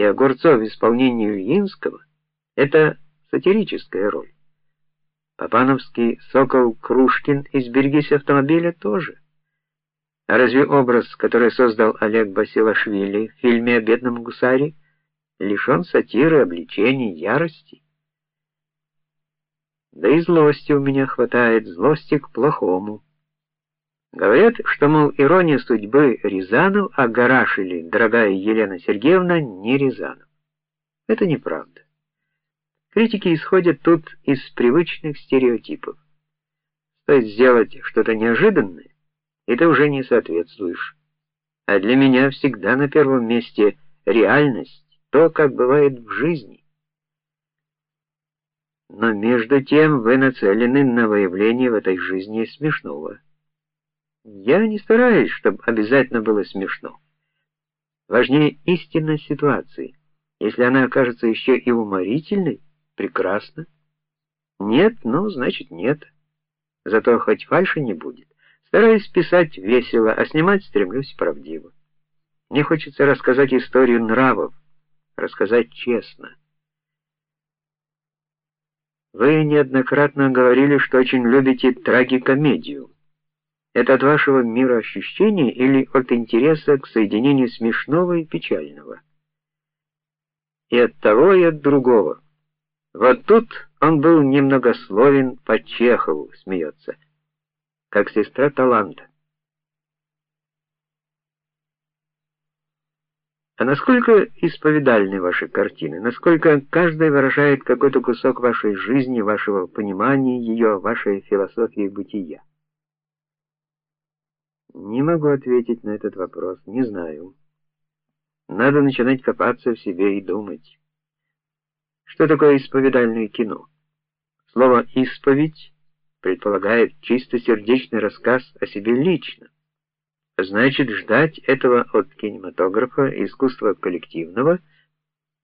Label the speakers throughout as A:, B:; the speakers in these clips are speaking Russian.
A: и Огурцов в исполнении Ильинского это сатирическая роль. Папановский Сокол Крушкин из Берегись автомобиля тоже. А разве образ, который создал Олег Басилашвили в фильме о бедном гусаре, лишен сатиры, обличений, ярости? Да и злости у меня хватает, злости к плохому. Говорят, что, мол, ирония судьбы Рязанов, а гараж или дорогая Елена Сергеевна не Рязанов. Это неправда. Критики исходят тут из привычных стереотипов. Стоит сделать что-то неожиданное, и ты уже не соответствуешь. А для меня всегда на первом месте реальность, то, как бывает в жизни. Но между тем вы нацелены на выявление в этой жизни смешного. Я не стараюсь, чтобы обязательно было смешно. Важнее истинная ситуации. Если она окажется еще и уморительной, прекрасно. Нет, ну, значит, нет. Зато хоть фальши не будет. Стараюсь писать весело, а снимать стремлюсь правдиво. Мне хочется рассказать историю нравов, рассказать честно. Вы неоднократно говорили, что очень любите трагикомедию. Это от вашего мироощущения или от интереса к соединению смешного и печального? И от того, и от другого. Вот тут он был немногословен по Чехову, смеется, как сестра таланта. А насколько исповедальны ваши картины? Насколько каждая выражает какой-то кусок вашей жизни, вашего понимания ее, вашей философии бытия? Не могу ответить на этот вопрос, не знаю. Надо начинать копаться в себе и думать. Что такое исповедальное кино? Слово исповедь предполагает чистосердечный рассказ о себе лично. Значит, ждать этого от кинематографа искусства коллективного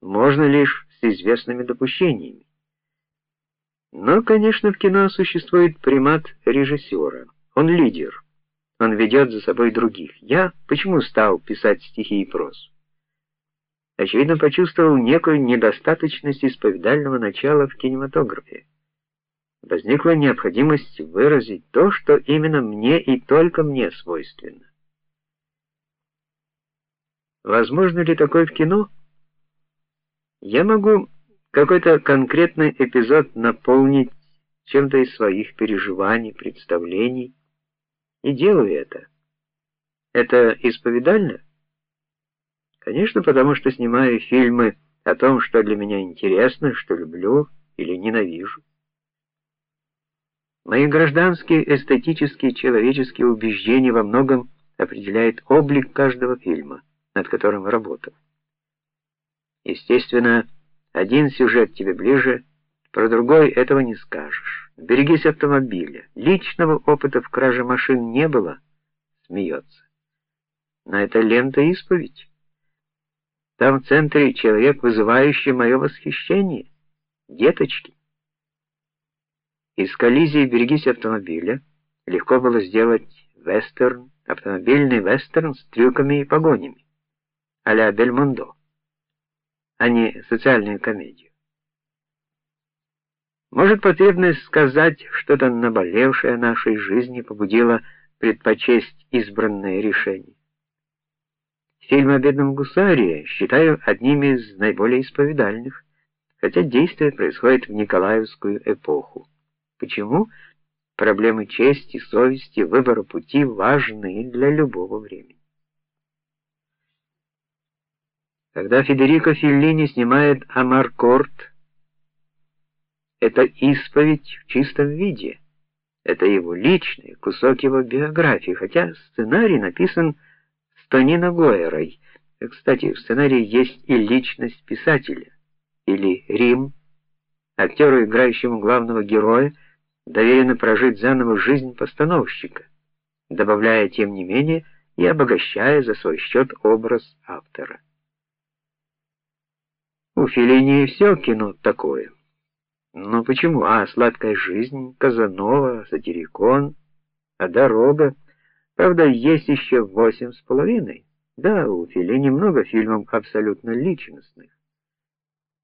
A: можно лишь с известными допущениями. Но, конечно, в кино существует примат режиссера. Он лидер. Он ведет за собой других. Я почему стал писать стихи и прозу? Очевидно, почувствовал некую недостаточность исповедального начала в кинематографе. Возникла необходимость выразить то, что именно мне и только мне свойственно. Возможно ли такое в кино? Я могу какой-то конкретный эпизод наполнить чем-то из своих переживаний, представлений, и делаю это. Это исповедально? Конечно, потому что снимаю фильмы о том, что для меня интересно, что люблю или ненавижу. Мои гражданские, эстетические, человеческие убеждения во многом определяют облик каждого фильма, над которым работаю. Естественно, один сюжет тебе ближе, про другой этого не скажешь. Берегись автомобиля. Личного опыта в краже машин не было, смеется. Но это лента исповедь. Там в центре человек, вызывающий мое восхищение. Деточки. Из коллизии «Берегись автомобиля» легко было сделать вестерн, автомобильный вестерн с трюками и погонями, а-ля Бельмондо, а не социальную комедию. Может, потребность сказать что-то наболевшее нашей жизни побудила предпочесть избранное решение. Фильм о бедном гусаре считаю одним из наиболее исповедальных, хотя действие происходит в Николаевскую эпоху. Почему? Проблемы чести, совести, выбора пути важны для любого времени. Когда Федерико Феллини снимает Амаркорд это исповедь в чистом виде. Это его личный кусок его биографии, хотя сценарий написан с Тонино Гойерой. Кстати, в сценарии есть и личность писателя, или Рим. Актеру, играющему главного героя, доверено прожить заново жизнь постановщика, добавляя тем не менее и обогащая за свой счет образ автора. У Феллини все кино такое. Ну почему? А, сладкая жизнь, Казанова, Сатирикон, а дорога. Правда, есть еще восемь с половиной. Да, у Феллини много фильмов абсолютно личностных.